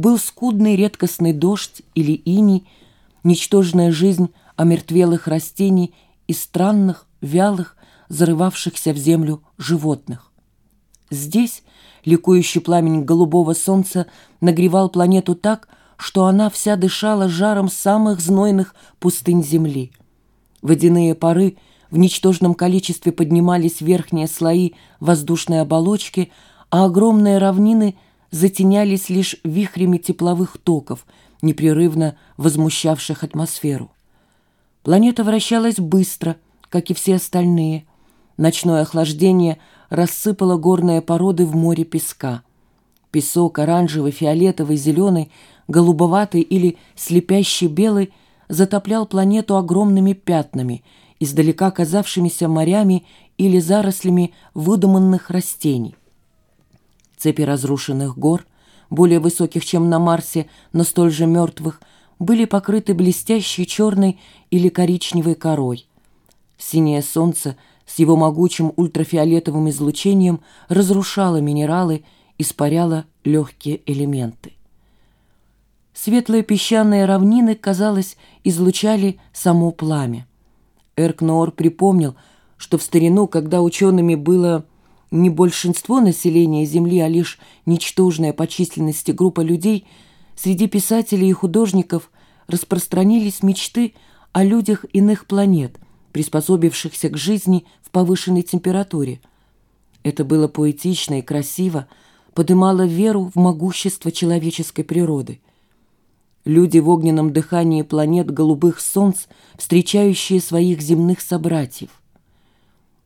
был скудный редкостный дождь или иней, ничтожная жизнь омертвелых растений и странных, вялых, зарывавшихся в землю животных. Здесь ликующий пламень голубого солнца нагревал планету так, что она вся дышала жаром самых знойных пустынь Земли. Водяные пары в ничтожном количестве поднимались верхние слои воздушной оболочки, а огромные равнины затенялись лишь вихрями тепловых токов, непрерывно возмущавших атмосферу. Планета вращалась быстро, как и все остальные. Ночное охлаждение рассыпало горные породы в море песка. Песок оранжевый, фиолетовый, зеленый, голубоватый или слепящий белый затоплял планету огромными пятнами, издалека казавшимися морями или зарослями выдуманных растений. Цепи разрушенных гор, более высоких, чем на Марсе, но столь же мертвых, были покрыты блестящей черной или коричневой корой. Синее солнце с его могучим ультрафиолетовым излучением разрушало минералы, испаряло легкие элементы. Светлые песчаные равнины, казалось, излучали само пламя. Эркноор припомнил, что в старину, когда учеными было не большинство населения Земли, а лишь ничтожная по численности группа людей, среди писателей и художников распространились мечты о людях иных планет, приспособившихся к жизни в повышенной температуре. Это было поэтично и красиво, подымало веру в могущество человеческой природы – Люди в огненном дыхании планет голубых солнц, встречающие своих земных собратьев.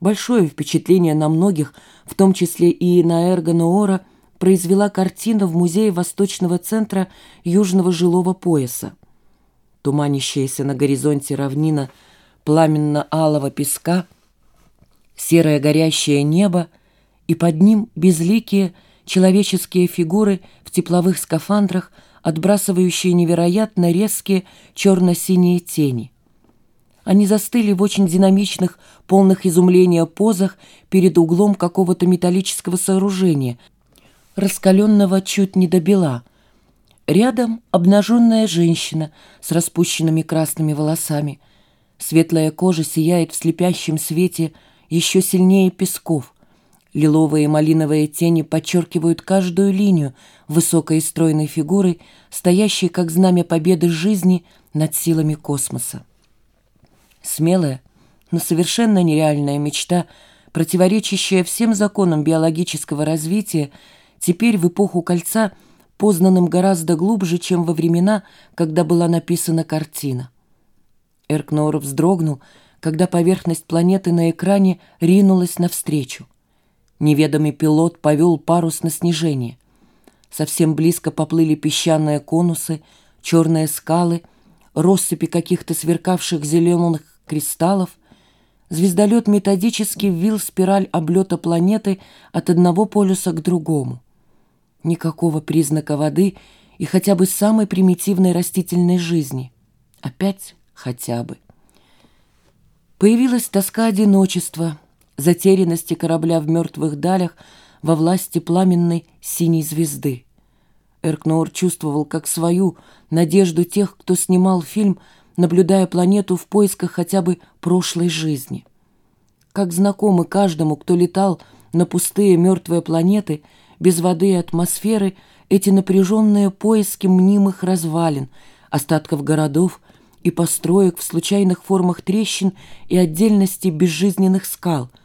Большое впечатление на многих, в том числе и на Эрго произвела картина в Музее Восточного центра Южного жилого пояса. Туманящаяся на горизонте равнина пламенно-алого песка, серое горящее небо и под ним безликие человеческие фигуры в тепловых скафандрах – отбрасывающие невероятно резкие черно-синие тени. Они застыли в очень динамичных, полных изумления позах перед углом какого-то металлического сооружения, раскаленного чуть не до бела. Рядом обнаженная женщина с распущенными красными волосами. Светлая кожа сияет в слепящем свете еще сильнее песков. Лиловые и малиновые тени подчеркивают каждую линию высокой и стройной фигуры, стоящей как знамя победы жизни над силами космоса. Смелая, но совершенно нереальная мечта, противоречащая всем законам биологического развития, теперь в эпоху кольца познанным гораздо глубже, чем во времена, когда была написана картина. Эркнор вздрогнул, когда поверхность планеты на экране ринулась навстречу. Неведомый пилот повел парус на снижение. Совсем близко поплыли песчаные конусы, черные скалы, россыпи каких-то сверкавших зеленых кристаллов. Звездолет методически ввил спираль облета планеты от одного полюса к другому. Никакого признака воды и хотя бы самой примитивной растительной жизни. Опять хотя бы. Появилась тоска одиночества — затерянности корабля в мертвых далях во власти пламенной синей звезды. Эркноор чувствовал как свою надежду тех, кто снимал фильм, наблюдая планету в поисках хотя бы прошлой жизни. Как знакомы каждому, кто летал на пустые мертвые планеты, без воды и атмосферы, эти напряженные поиски мнимых развалин, остатков городов и построек в случайных формах трещин и отдельности безжизненных скал –